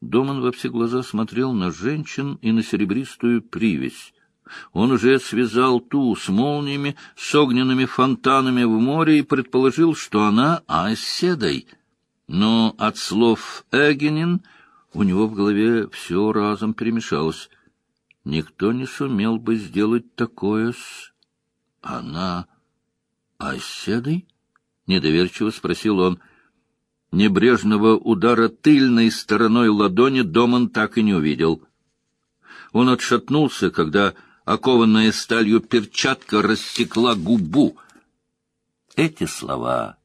Доман во все глаза смотрел на женщин и на серебристую привязь. Он уже связал ту с молниями, с огненными фонтанами в море и предположил, что она оседой. Но от слов Эгенин у него в голове все разом перемешалось. Никто не сумел бы сделать такое с... Она оседой? — недоверчиво спросил он. Небрежного удара тыльной стороной ладони Доман так и не увидел. Он отшатнулся, когда окованная сталью перчатка рассекла губу. Эти слова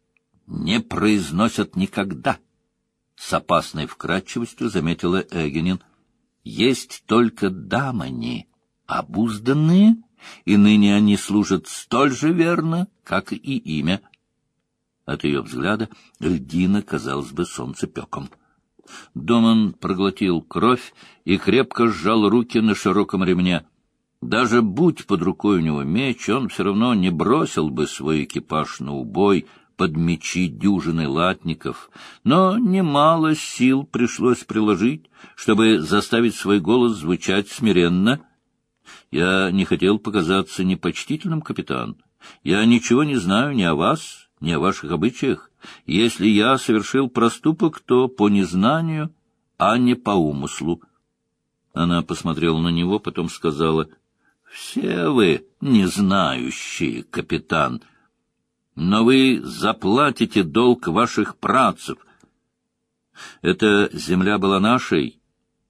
не произносят никогда, — с опасной вкрадчивостью заметила Эгенин. Есть только дамани, обузданные, и ныне они служат столь же верно, как и имя. От ее взгляда льдина казалась бы солнцепеком. Доман проглотил кровь и крепко сжал руки на широком ремне. Даже будь под рукой у него меч, он все равно не бросил бы свой экипаж на убой под мечи дюжины латников, но немало сил пришлось приложить, чтобы заставить свой голос звучать смиренно. Я не хотел показаться непочтительным, капитан. Я ничего не знаю ни о вас, ни о ваших обычаях. Если я совершил проступок, то по незнанию, а не по умыслу. Она посмотрела на него, потом сказала —— Все вы незнающие, капитан, но вы заплатите долг ваших працев. Эта земля была нашей,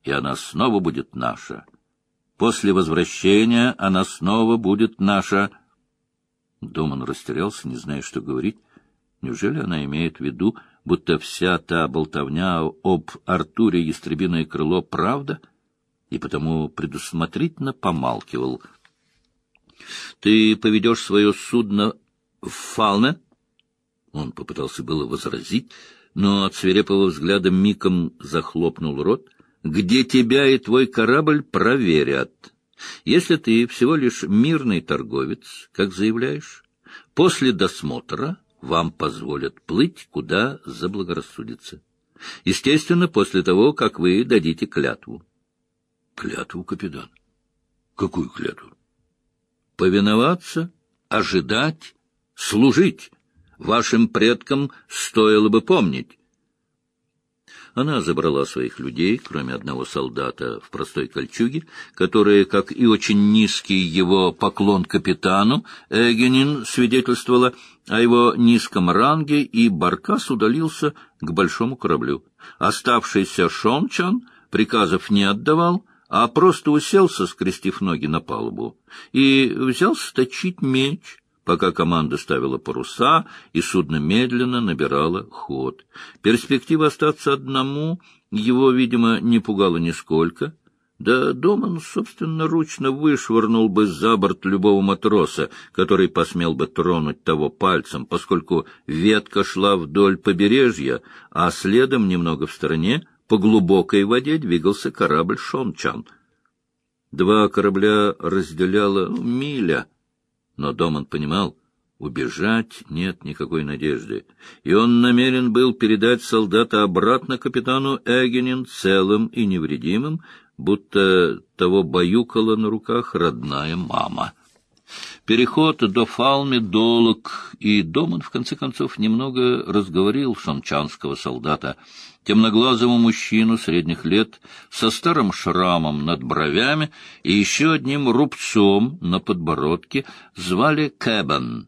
и она снова будет наша. После возвращения она снова будет наша. Доман растерялся, не зная, что говорить. Неужели она имеет в виду, будто вся та болтовня об Артуре Ястребиное крыло — правда — и потому предусмотрительно помалкивал. — Ты поведешь свое судно в Фалне? Он попытался было возразить, но от свирепого взгляда миком захлопнул рот. — Где тебя и твой корабль проверят. Если ты всего лишь мирный торговец, как заявляешь, после досмотра вам позволят плыть, куда заблагорассудится. Естественно, после того, как вы дадите клятву. Клятву, капитан. Какую клятву? Повиноваться, ожидать, служить. Вашим предкам стоило бы помнить. Она забрала своих людей, кроме одного солдата в простой кольчуге, которые, как и очень низкий его поклон капитану, Эгенин свидетельствовала о его низком ранге, и Баркас удалился к большому кораблю. Оставшийся Шончан приказов не отдавал, а просто уселся, скрестив ноги на палубу, и взялся точить меч, пока команда ставила паруса, и судно медленно набирало ход. Перспектива остаться одному его, видимо, не пугала нисколько. Да Доман собственноручно вышвырнул бы за борт любого матроса, который посмел бы тронуть того пальцем, поскольку ветка шла вдоль побережья, а следом, немного в стороне, по глубокой воде двигался корабль «Шончан». Два корабля разделяла миля, но Доман понимал, убежать нет никакой надежды, и он намерен был передать солдата обратно капитану Эгенин целым и невредимым, будто того баюкала на руках родная мама. Переход до Фалми долг, и Доман, в конце концов, немного разговорил шончанского солдата — темноглазого мужчину средних лет со старым шрамом над бровями и еще одним рубцом на подбородке звали Кэбан,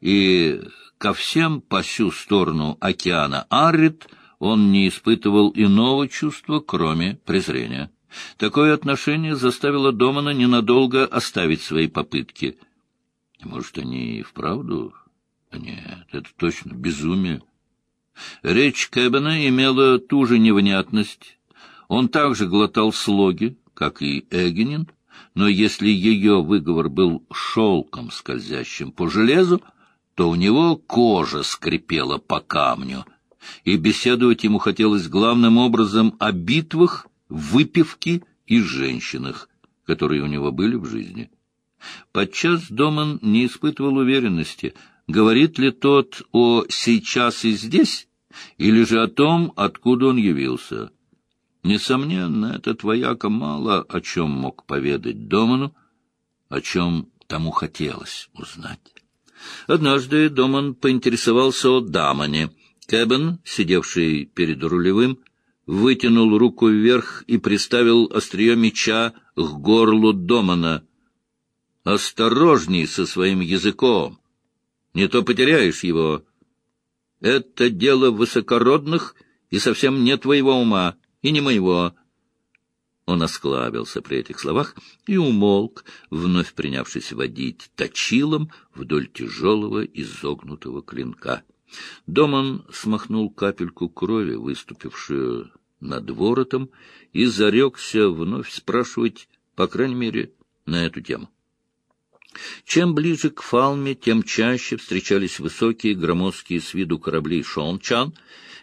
и ко всем по всю сторону океана Аррит он не испытывал иного чувства, кроме презрения. Такое отношение заставило Домана ненадолго оставить свои попытки. Может, они и вправду? Нет, это точно безумие. Речь Кэббена имела ту же невнятность. Он также глотал слоги, как и Эгенин, но если ее выговор был шелком, скользящим по железу, то у него кожа скрипела по камню, и беседовать ему хотелось главным образом о битвах, выпивке и женщинах, которые у него были в жизни. Подчас Доман не испытывал уверенности, говорит ли тот о «сейчас и здесь», или же о том, откуда он явился. Несомненно, этот вояка мало о чем мог поведать Доману, о чем тому хотелось узнать. Однажды Доман поинтересовался о Дамане. Кэббен, сидевший перед рулевым, вытянул руку вверх и приставил острие меча к горлу Домана. «Осторожней со своим языком! Не то потеряешь его. Это дело высокородных и совсем не твоего ума, и не моего». Он осклабился при этих словах и умолк, вновь принявшись водить точилом вдоль тяжелого изогнутого клинка. Доман смахнул капельку крови, выступившую над воротом, и зарекся вновь спрашивать, по крайней мере, на эту тему. Чем ближе к Фалме, тем чаще встречались высокие громоздкие с виду корабли Шончан,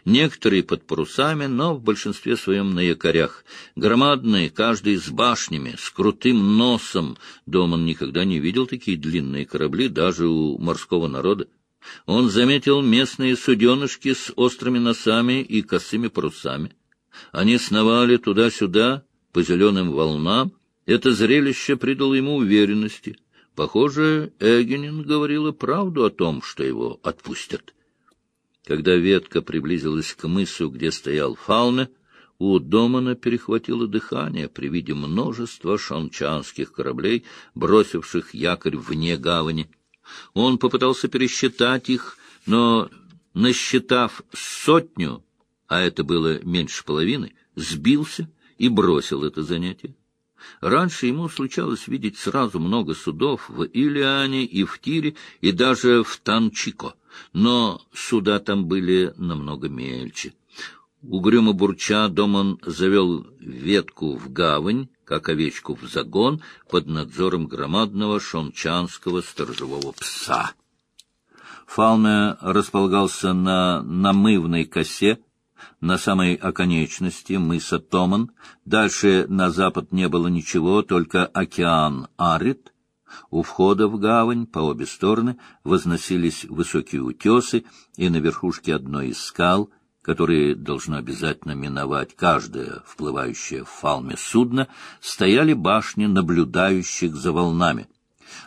некоторые под парусами, но в большинстве своем на якорях. Громадные, каждый с башнями, с крутым носом. Доман никогда не видел такие длинные корабли даже у морского народа. Он заметил местные суденышки с острыми носами и косыми парусами. Они сновали туда-сюда по зеленым волнам. Это зрелище придало ему уверенности. Похоже, Эгенин говорила правду о том, что его отпустят. Когда ветка приблизилась к мысу, где стоял Фауна, у Домана перехватило дыхание при виде множества шанчанских кораблей, бросивших якорь вне гавани. Он попытался пересчитать их, но, насчитав сотню, а это было меньше половины, сбился и бросил это занятие. Раньше ему случалось видеть сразу много судов в Илиане и в Тире, и даже в Танчико, но суда там были намного мельче. Угрюмо бурча, Доман завел ветку в гавань, как овечку в загон, под надзором громадного шончанского сторожевого пса. Фауна располагался на намывной косе, на самой оконечности мыса Томан. Дальше на запад не было ничего, только океан Арит. У входа в гавань по обе стороны возносились высокие утесы, и на верхушке одной из скал, которые должно обязательно миновать каждое вплывающее в фалме судно, стояли башни наблюдающих за волнами —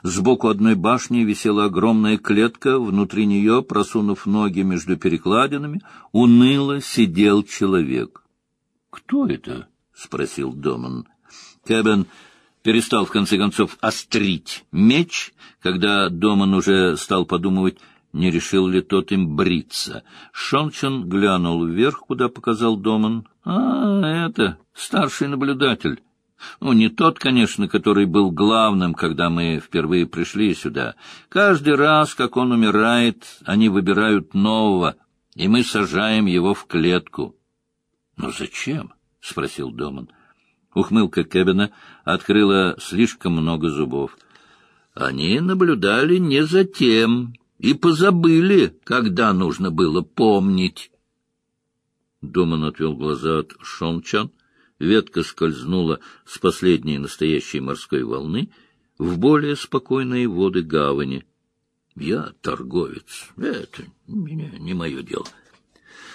Сбоку одной башни висела огромная клетка, внутри нее, просунув ноги между перекладинами, уныло сидел человек. — Кто это? — спросил Доман. Кэббен перестал, в конце концов, острить меч, когда Доман уже стал подумывать, не решил ли тот им бриться. Шончон глянул вверх, куда показал Доман. — А, это старший наблюдатель. Ну, не тот, конечно, который был главным, когда мы впервые пришли сюда. Каждый раз, как он умирает, они выбирают нового, и мы сажаем его в клетку. — Но зачем? — спросил Доман. Ухмылка Кебина открыла слишком много зубов. Они наблюдали не за тем и позабыли, когда нужно было помнить. Доман отвел глаза от Шончан — ветка скользнула с последней настоящей морской волны в более спокойные воды гавани. Я торговец. Это не, мое дело.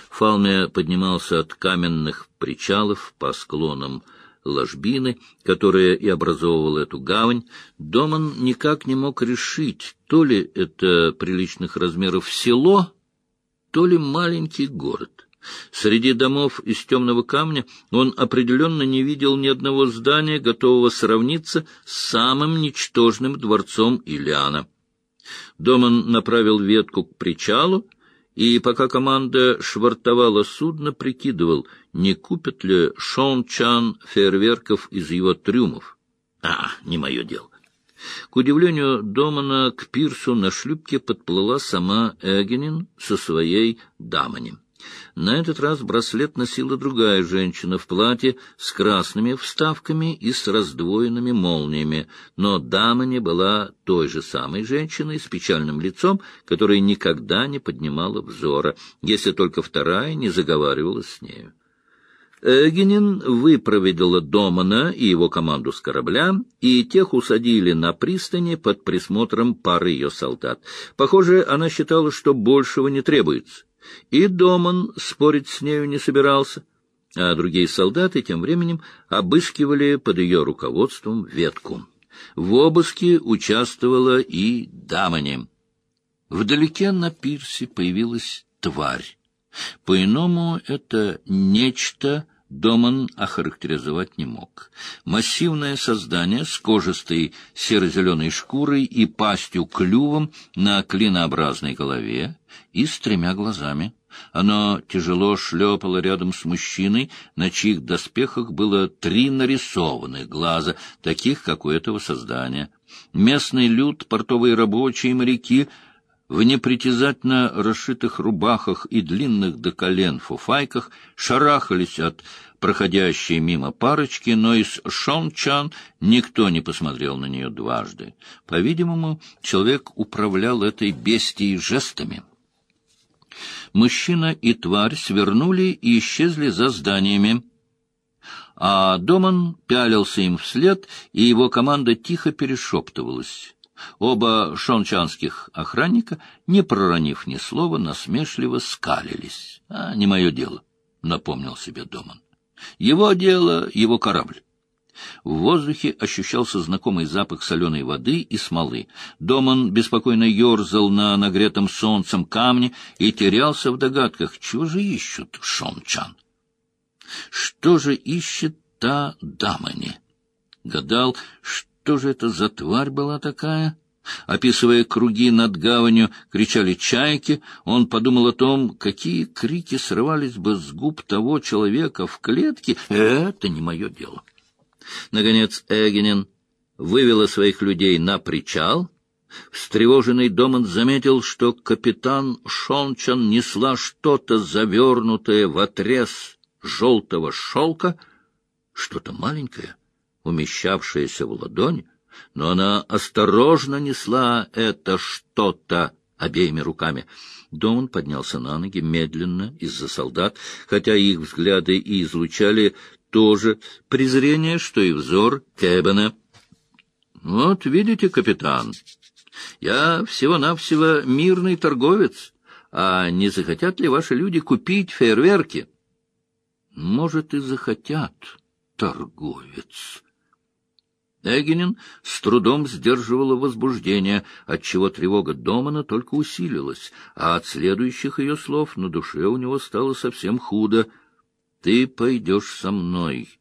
Фалме поднимался от каменных причалов по склонам ложбины, которая и образовывала эту гавань. Доман никак не мог решить, то ли это приличных размеров село, то ли маленький город. Среди домов из темного камня он определенно не видел ни одного здания, готового сравниться с самым ничтожным дворцом Ильяна. Доман направил ветку к причалу, и пока команда швартовала судно, прикидывал, не купит ли Шон Чан фейерверков из его трюмов. А, не мое дело. К удивлению Домана к пирсу на шлюпке подплыла сама Эгенин со своей даманем. На этот раз браслет носила другая женщина в платье с красными вставками и с раздвоенными молниями, но дама не была той же самой женщиной с печальным лицом, которая никогда не поднимала взора, если только вторая не заговаривала с нею. Эгенин выпроводила Домана и его команду с корабля, и тех усадили на пристани под присмотром пары ее солдат. Похоже, она считала, что большего не требуется. И Доман спорить с нею не собирался. а другие солдаты тем временем обыскивали под ее руководством ветку. В обыске участвовала и Дамани. Вдалеке на пирсе появилась тварь. По-иному это нечто Доман охарактеризовать не мог. Массивное создание с кожистой серо-зеленой шкурой и пастью-клювом на клинообразной голове и с тремя глазами. Оно тяжело шлепало рядом с мужчиной, на чьих доспехах было три нарисованных глаза, таких, как у этого создания. Местный люд, портовые рабочие, моряки — в непритязательно расшитых рубахах и длинных до колен фуфайках шарахались от проходящей мимо парочки, но из Шончан никто не посмотрел на нее дважды. По-видимому, человек управлял этой бестией жестами. Мужчина и тварь свернули и исчезли за зданиями, а Доман пялился им вслед, и его команда тихо перешептывалась. Оба шончанских охранника, не проронив ни слова, насмешливо скалились. — А, не мое дело, — напомнил себе Доман. — Его дело — его корабль. В воздухе ощущался знакомый запах соленой воды и смолы. Доман беспокойно ерзал на нагретом солнцем камне и терялся в догадках, чего же ищут Шончан. Что же ищет та дамани? Гадал, что что же это за тварь была такая? Описывая круги над гаванью, кричали чайки. Он подумал о том, какие крики срывались бы с губ того человека в клетке. Это не мое дело. Наконец Эгенин вывела своих людей на причал. Встревоженный Доман заметил, что капитан Шончан несла что-то завернутое в отрез желтого шелка, что-то маленькое — умещавшаяся в ладонь, но она осторожно несла это что-то обеими руками. Доман поднялся на ноги медленно из-за солдат, хотя их взгляды и излучали тоже презрение, что и взор Кэббена. — Вот видите, капитан, я всего-навсего мирный торговец, а не захотят ли ваши люди купить фейерверки? — Может, и захотят, торговец, Эгенин с трудом сдерживала возбуждение, отчего тревога Домана только усилилась, а от следующих ее слов на душе у него стало совсем худо. — Ты пойдешь со мной.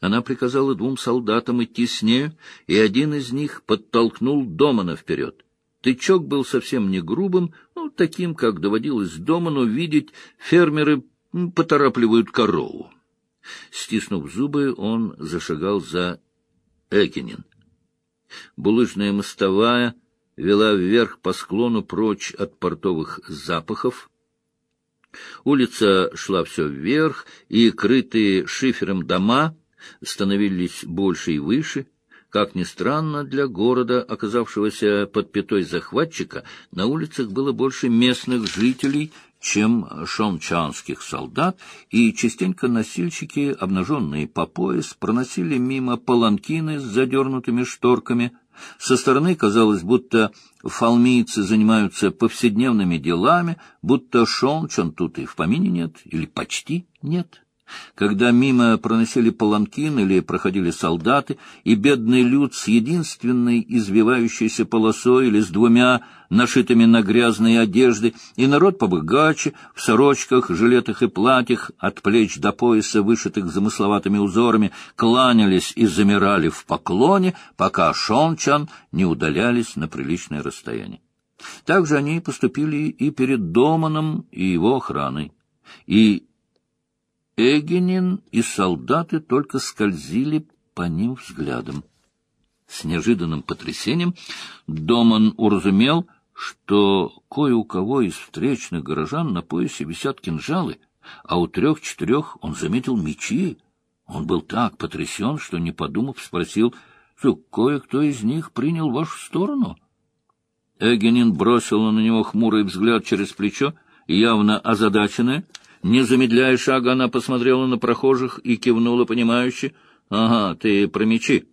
Она приказала двум солдатам идти с нею, и один из них подтолкнул Домана вперед. Тычок был совсем не грубым, но таким, как доводилось Доману видеть, фермеры поторапливают корову. Стиснув зубы, он зашагал за Экинин. Булыжная мостовая вела вверх по склону прочь от портовых запахов. Улица шла все вверх, и крытые шифером дома становились больше и выше. Как ни странно, для города, оказавшегося под пятой захватчика, на улицах было больше местных жителей, чем шончанских солдат, и частенько носильщики, обнаженные по пояс, проносили мимо паланкины с задернутыми шторками. Со стороны казалось, будто фалмийцы занимаются повседневными делами, будто шончан тут и в помине нет, или почти нет. Когда мимо проносили паланкин или проходили солдаты, и бедный люд с единственной извивающейся полосой или с двумя нашитыми на грязные одежды, и народ побогаче, в сорочках, жилетах и платьях, от плеч до пояса, вышитых замысловатыми узорами, кланялись и замирали в поклоне, пока шончан не удалялись на приличное расстояние. Также они поступили и перед Доманом и его охраной. И Эгенин и солдаты только скользили по ним взглядом. С неожиданным потрясением Доман уразумел, что кое у кого из встречных горожан на поясе висят кинжалы, а у трех-четырех он заметил мечи. Он был так потрясен, что, не подумав, спросил, что кое-кто из них принял вашу сторону. Эгенин бросил на него хмурый взгляд через плечо, явно озадаченная, не замедляя шага, она посмотрела на прохожих и кивнула понимающе. — Ага, ты про мечи.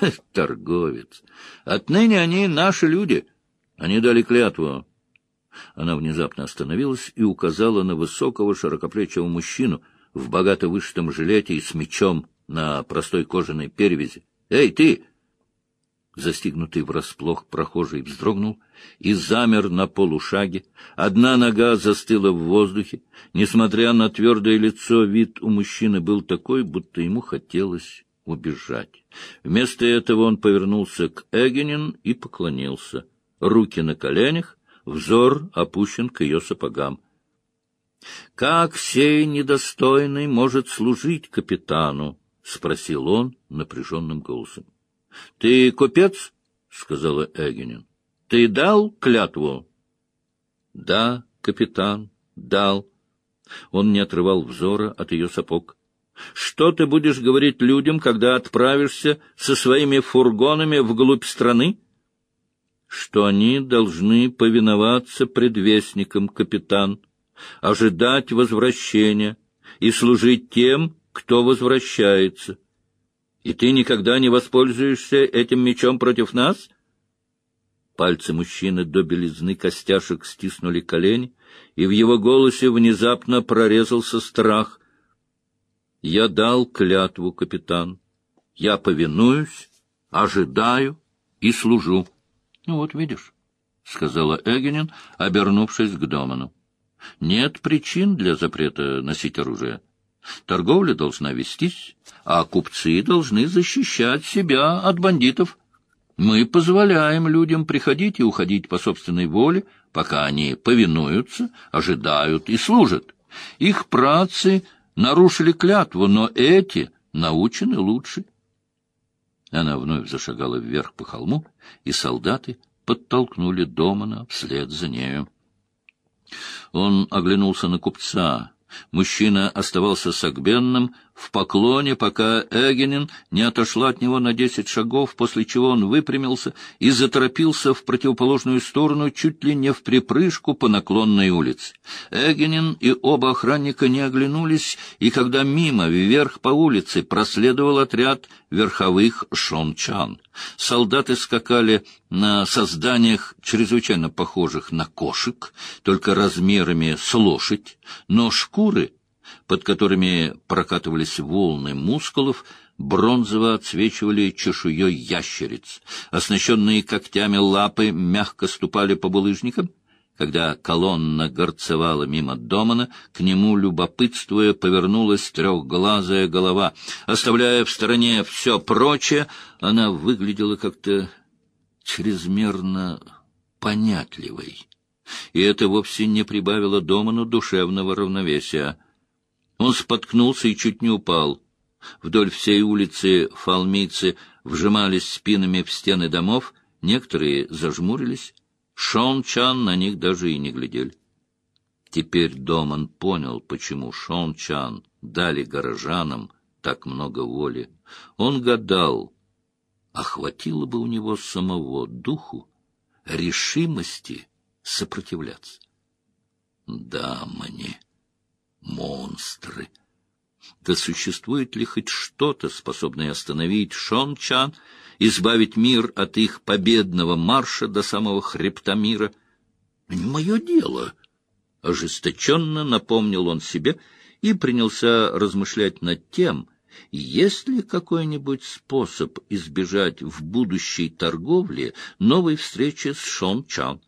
— Торговец. Отныне они наши люди. Они дали клятву. Она внезапно остановилась и указала на высокого широкоплечего мужчину. в богато вышитом жилете и с мечом на простой кожаной перевязи. «Эй, ты!» Застигнутый врасплох прохожий вздрогнул и замер на полушаге. Одна нога застыла в воздухе. Несмотря на твердое лицо, вид у мужчины был такой, будто ему хотелось убежать. Вместо этого он повернулся к Эгенин и поклонился. Руки на коленях, взор опущен к ее сапогам. — Как сей недостойный может служить капитану? — спросил он напряженным голосом. — Ты купец? — сказала Эгенин. — Ты дал клятву? — Да, капитан, дал. Он не отрывал взора от ее сапог. — Что ты будешь говорить людям, когда отправишься со своими фургонами вглубь страны? — Что они должны повиноваться предвестникам, капитан, ожидать возвращения и служить тем, кто возвращается. И ты никогда не воспользуешься этим мечом против нас? Пальцы мужчины до белизны костяшек стиснули колени, и в его голосе внезапно прорезался страх. Я дал клятву, капитан. Я повинуюсь, ожидаю и служу. — Ну вот видишь, — сказала Эгенин, обернувшись к Доману. — Нет причин для запрета носить оружие. Торговля должна вестись, а купцы должны защищать себя от бандитов. Мы позволяем людям приходить и уходить по собственной воле, пока они повинуются, ожидают и служат. Их працы нарушили клятву, но эти научены лучше. Она вновь зашагала вверх по холму, и солдаты подтолкнули Домана вслед за нею. Он оглянулся на купца, Мужчина оставался согбенным в поклоне, пока Эгенин не отошла от него на десять шагов, после чего он выпрямился и заторопился в противоположную сторону, чуть ли не в припрыжку по наклонной улице. Эгенин и оба охранника не оглянулись, и когда мимо, вверх по улице, проследовал отряд верховых шончан. Солдаты скакали на созданиях, чрезвычайно похожих на кошек, только размерами с лошадь, но шкуры, под которыми прокатывались волны мускулов, бронзово отсвечивали чешуей ящериц. Оснащенные когтями лапы мягко ступали по булыжникам, когда колонна горцевала мимо Домана, к нему, любопытствуя, повернулась трехглазая голова. Оставляя в стороне все прочее, она выглядела как-то чрезмерно понятливой. И это вовсе не прибавило Доману душевного равновесия. Он споткнулся и чуть не упал. Вдоль всей улицы фалмийцы вжимались спинами в стены домов, некоторые зажмурились, Шон Чан на них даже и не глядел. Теперь Доман понял, почему Шон Чан дали горожанам так много воли. Он гадал, охватило бы у него самого духу решимости сопротивляться. Да, мне, монстры! Да существует ли хоть что-то, способное остановить Шон Чан — избавить мир от их победного марша до самого хребта мира. «Не мое дело!» — ожесточенно напомнил он себе и принялся размышлять над тем, есть ли какой-нибудь способ избежать в будущей торговле новой встречи с Шон Чан.